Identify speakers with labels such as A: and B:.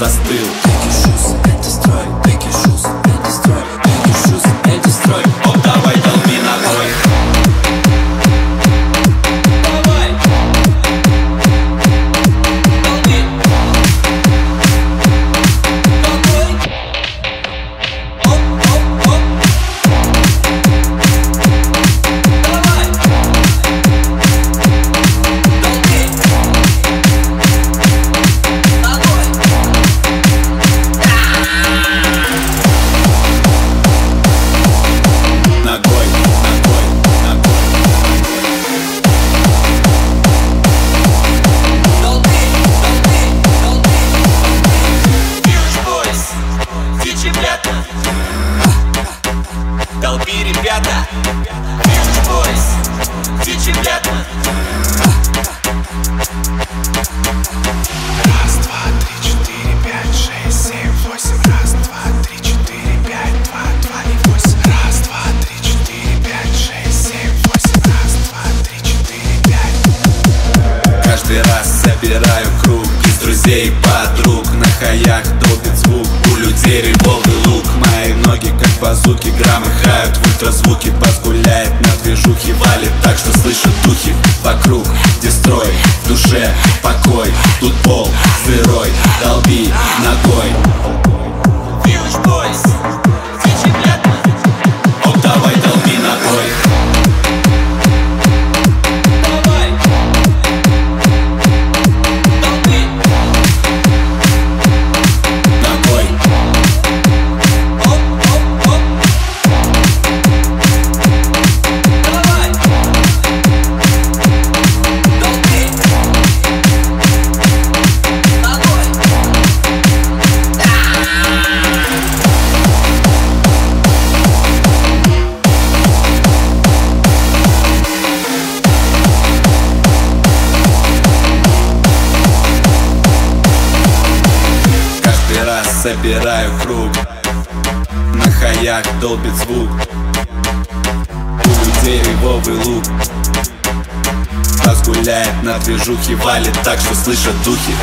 A: попил, народ застыл Долби,
B: ребята! Huge Boys! Дичи ребята!
C: Раз, два, три, четыре, пять, шесть, семь, восемь. Раз, два, три, четыре, пять, два, два и восемь. Раз, два, три, четыре, пять, шесть, семь, восемь. Раз, два, три, четыре, пять.
A: Каждый раз собираю круг Из друзей и подруг На хаях долбит звук У людей револвый лук Громыхают в ультразвуке Бас гуляет на движухе Валит так, что слышат духи Вокруг дестрой В душе покой Тут пол собираю круг. На хаях долбит звук. У людей ревовый лук. Нас гуляет на движухе Валит так, что слышат духи